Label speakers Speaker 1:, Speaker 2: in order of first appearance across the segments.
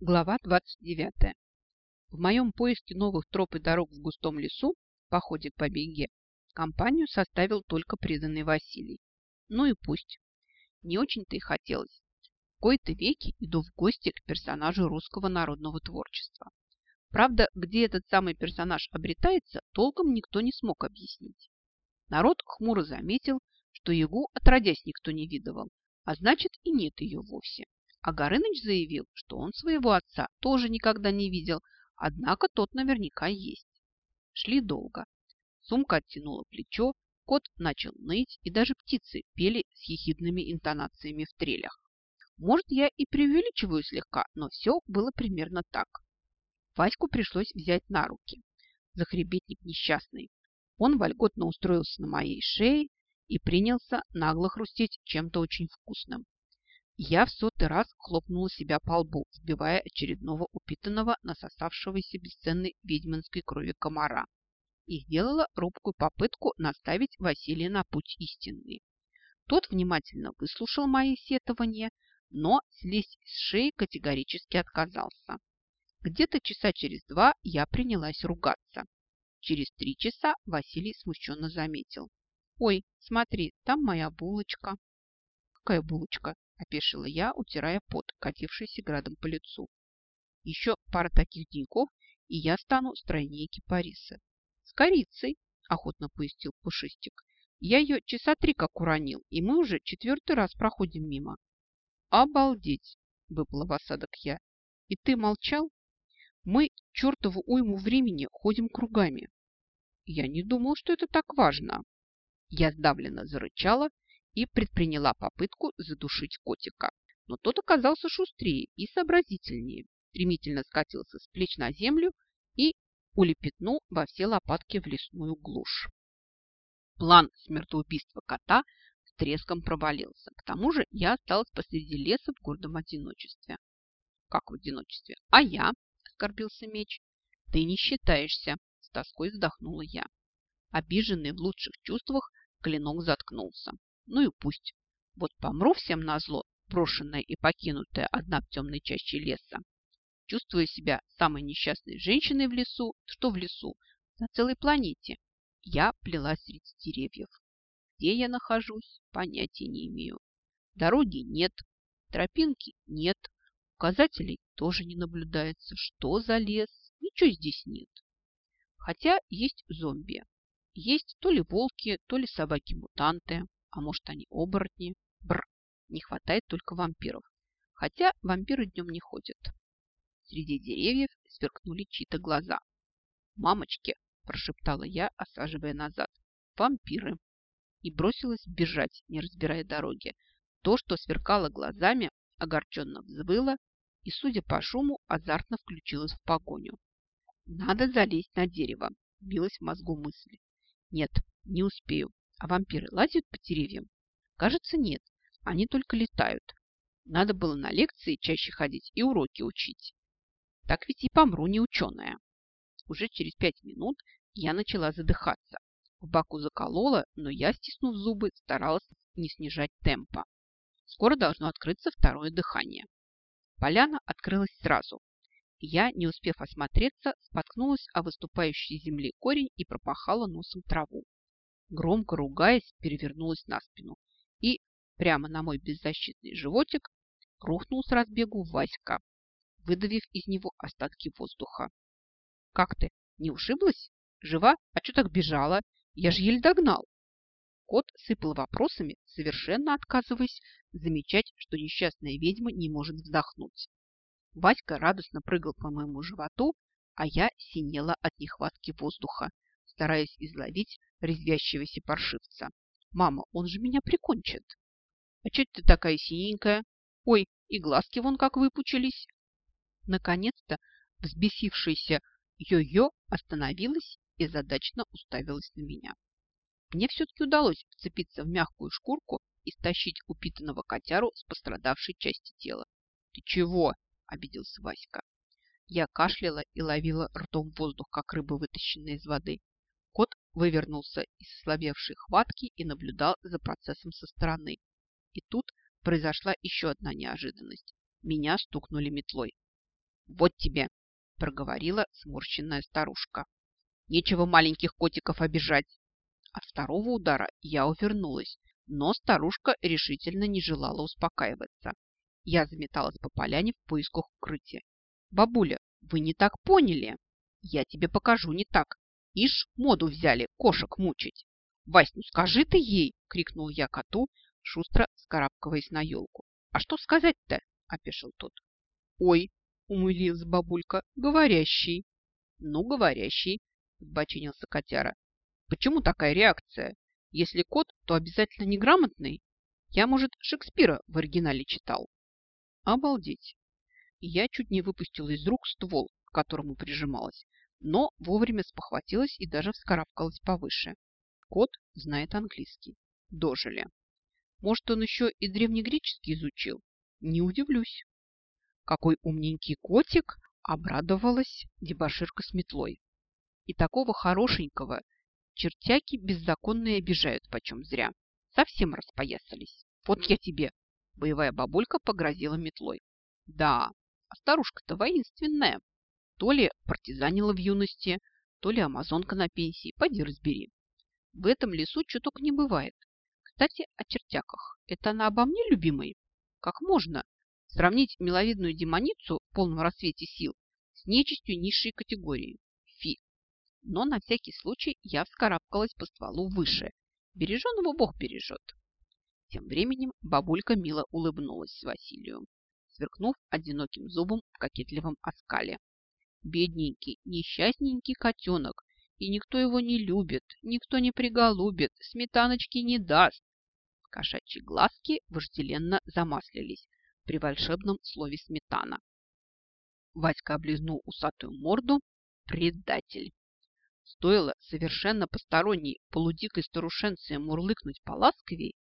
Speaker 1: Глава 29. В моем поиске новых троп и дорог в густом лесу, походе к побеге, компанию составил только преданный Василий. Ну и пусть. Не очень-то и хотелось. В кои-то веки иду в гости к персонажу русского народного творчества. Правда, где этот самый персонаж обретается, толком никто не смог объяснить. Народ хмуро заметил, что Ягу отродясь никто не видывал, а значит и нет ее вовсе. А Горыныч заявил, что он своего отца тоже никогда не видел, однако тот наверняка есть. Шли долго. Сумка оттянула плечо, кот начал ныть, и даже птицы пели с ехидными интонациями в трелях. Может, я и преувеличиваю слегка, но все было примерно так. Ваську пришлось взять на руки. Захребетник несчастный. Он вольготно устроился на моей шее и принялся нагло хрустеть чем-то очень вкусным. Я в сотый раз хлопнула себя по лбу, сбивая очередного упитанного, насосавшегося бесценной ведьминской крови комара, и сделала робкую попытку наставить Василия на путь истинный. Тот внимательно выслушал мои сетования, но слезть с шеи категорически отказался. Где-то часа через два я принялась ругаться. Через три часа Василий смущенно заметил. «Ой, смотри, там моя булочка». «Какая булочка?» – опешила я, утирая пот, катившийся градом по лицу. Еще пара таких деньков, и я стану стройнее кипариса. С корицей, охотно пояснил Пушистик. Я ее часа три как уронил, и мы уже четвертый раз проходим мимо. Обалдеть, выпала в осадок я. И ты молчал? Мы чертову уйму времени ходим кругами. Я не думал, что это так важно. Я сдавленно зарычала и предприняла попытку задушить котика. Но тот оказался шустрее и сообразительнее, стремительно скатился с плеч на землю и улепетнул во все лопатки в лесную глушь. План смертоубийства кота с треском провалился. К тому же я осталась посреди леса в гордом одиночестве. Как в одиночестве? А я? Оскорбился меч. Ты не считаешься, с тоской вздохнула я. Обиженный в лучших чувствах, клинок заткнулся. Ну и пусть. Вот помру всем назло, брошенная и покинутая одна в темной чаще леса. Чувствуя себя самой несчастной женщиной в лесу, что в лесу, на целой планете, я плелась среди деревьев. Где я нахожусь, понятия не имею. Дороги нет, тропинки нет, указателей тоже не наблюдается. Что за лес? Ничего здесь нет. Хотя есть зомби. Есть то ли волки, то ли собаки-мутанты. А может, они оборотни? Бр. Не хватает только вампиров. Хотя вампиры днем не ходят. Среди деревьев сверкнули чьи-то глаза. «Мамочки!» – прошептала я, осаживая назад. «Вампиры!» И бросилась бежать, не разбирая дороги. То, что сверкало глазами, огорченно взвыло и, судя по шуму, азартно включилась в погоню. «Надо залезть на дерево!» – билась в мозгу мысль. «Нет, не успею. А вампиры лазят по деревьям? Кажется, нет. Они только летают. Надо было на лекции чаще ходить и уроки учить. Так ведь и помру не ученая. Уже через пять минут я начала задыхаться. В боку заколола, но я, стиснув зубы, старалась не снижать темпа. Скоро должно открыться второе дыхание. Поляна открылась сразу. Я, не успев осмотреться, споткнулась о выступающей земле корень и пропахала носом траву громко ругаясь, перевернулась на спину и прямо на мой беззащитный животик рухнул с разбегу Васька, выдавив из него остатки воздуха. «Как ты? Не ушиблась? Жива? А что так бежала? Я же еле догнал!» Кот сыпал вопросами, совершенно отказываясь замечать, что несчастная ведьма не может вздохнуть. Васька радостно прыгал по моему животу, а я синела от нехватки воздуха, стараясь изловить резвящегося паршивца. «Мама, он же меня прикончит!» «А что ты такая синенькая? Ой, и глазки вон как выпучились!» Наконец-то взбесившаяся Йо-Йо остановилась и задачно уставилась на меня. Мне все-таки удалось вцепиться в мягкую шкурку и стащить упитанного котяру с пострадавшей части тела. «Ты чего?» – обиделся Васька. Я кашляла и ловила ртом воздух, как рыба, вытащенная из воды. Вывернулся из ослабевшей хватки и наблюдал за процессом со стороны. И тут произошла еще одна неожиданность. Меня стукнули метлой. Вот тебе, проговорила сморщенная старушка. Нечего маленьких котиков обижать. От второго удара я увернулась, но старушка решительно не желала успокаиваться. Я заметалась по поляне в поисках укрытия. «Бабуля, вы не так поняли. Я тебе покажу не так. Ишь, моду взяли кошек мучить. Вась, ну скажи ты ей!» – крикнул я коту, шустро скарабкиваясь на елку. «А что сказать-то?» – опешил тот. «Ой!» – умылилась бабулька. «Говорящий!» «Ну, говорящий!» – подбочинился котяра. «Почему такая реакция? Если кот, то обязательно неграмотный. Я, может, Шекспира в оригинале читал». «Обалдеть!» Я чуть не выпустила из рук ствол, к которому прижималась, но вовремя спохватилась и даже вскарабкалась повыше. Кот знает английский. Дожили. Может, он еще и древнегреческий изучил? Не удивлюсь. Какой умненький котик! Обрадовалась дебоширка с метлой. И такого хорошенького чертяки беззаконные обижают почем зря. Совсем распоясались. Вот я тебе. Боевая бабулька погрозила метлой. Да, а старушка-то воинственная. То ли партизанила в юности, то ли амазонка на пенсии. Пойди разбери. В этом лесу чуток не бывает. Кстати, о чертяках. Это она обо мне, любимый? Как можно сравнить миловидную демоницу в полном рассвете сил с нечистью низшей категории? Фи. Но на всякий случай я вскарабкалась по стволу выше. Береженого Бог бережет. Тем временем бабулька мило улыбнулась Василию, сверкнув одиноким зубом в кокетливом оскале. Бедненький, несчастненький котенок, и никто его не любит, никто не приголубит, сметаночки не даст. Кошачьи глазки вожделенно замаслились при волшебном слове «сметана». Васька облизнул усатую морду. Предатель. Стоило совершенно посторонней полудикой старушенции мурлыкнуть поласковей.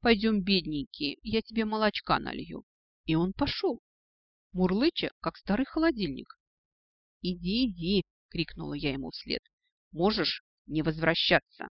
Speaker 1: «Пойдем, бедненький, я тебе молочка налью». И он пошел, мурлыча, как старый холодильник. «Иди, иди!» — крикнула я ему вслед. «Можешь не возвращаться!»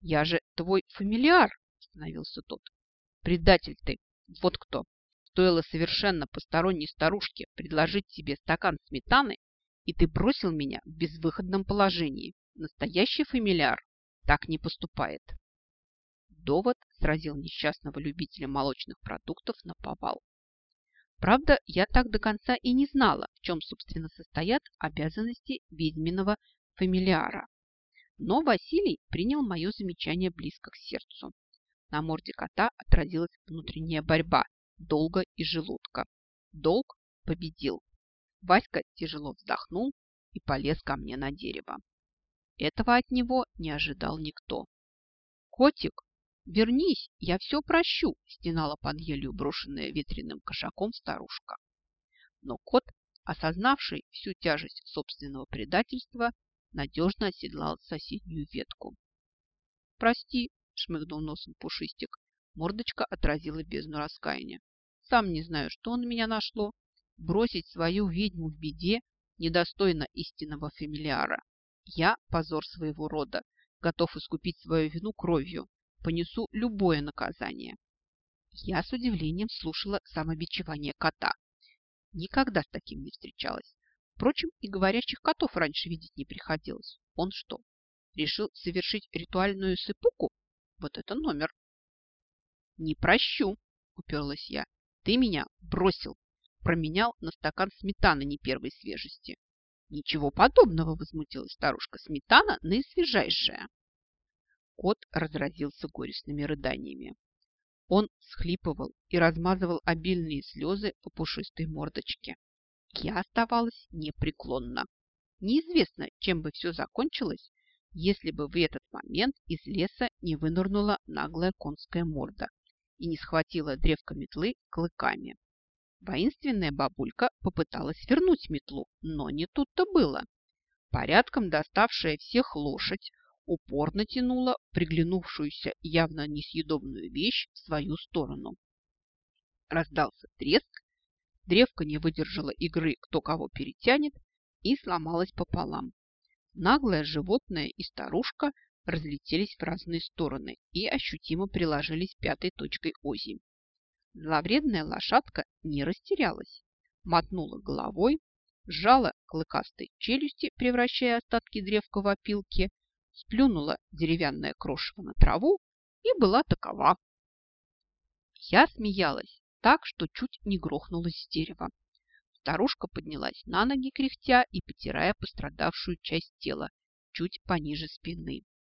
Speaker 1: «Я же твой фамильяр!» – остановился тот. «Предатель ты! Вот кто! Стоило совершенно посторонней старушке предложить тебе стакан сметаны, и ты бросил меня в безвыходном положении. Настоящий фамильяр так не поступает!» Довод сразил несчастного любителя молочных продуктов на повал. Правда, я так до конца и не знала, в чем, собственно, состоят обязанности ведьминого фамилиара. Но Василий принял мое замечание близко к сердцу. На морде кота отразилась внутренняя борьба долга и желудка. Долг победил. Васька тяжело вздохнул и полез ко мне на дерево. Этого от него не ожидал никто. «Котик, вернись, я все прощу!» – стенала под елью брошенная ветреным кошаком старушка. Но кот, осознавший всю тяжесть собственного предательства, надежно оседлал соседнюю ветку. «Прости», – шмыгнул носом пушистик. Мордочка отразила бездну раскаяния. «Сам не знаю, что на меня нашло. Бросить свою ведьму в беде недостойно истинного фамилиара. Я – позор своего рода, готов искупить свою вину кровью, понесу любое наказание». Я с удивлением слушала самобичевание кота. Никогда с таким не встречалась. Впрочем, и говорящих котов раньше видеть не приходилось. Он что, решил совершить ритуальную сыпуку? Вот это номер. Не прощу, уперлась я. Ты меня бросил, променял на стакан сметаны не первой свежести. Ничего подобного, возмутилась старушка. Сметана наисвежайшая. Кот разразился горестными рыданиями. Он схлипывал и размазывал обильные слезы по пушистой мордочке я оставалась непреклонна. Неизвестно, чем бы все закончилось, если бы в этот момент из леса не вынырнула наглая конская морда и не схватила древко метлы клыками. Воинственная бабулька попыталась вернуть метлу, но не тут-то было. Порядком доставшая всех лошадь упорно тянула приглянувшуюся явно несъедобную вещь в свою сторону. Раздался треск, Древко не выдержало игры «кто кого перетянет» и сломалось пополам. Наглое животное и старушка разлетелись в разные стороны и ощутимо приложились пятой точкой оси. Зловредная лошадка не растерялась. мотнула головой, сжала клыкастой челюсти, превращая остатки древка в опилки, сплюнула деревянное крошево на траву и была такова. Я смеялась так, что чуть не грохнулась с дерева. Старушка поднялась на ноги, кряхтя и потирая пострадавшую часть тела чуть пониже спины.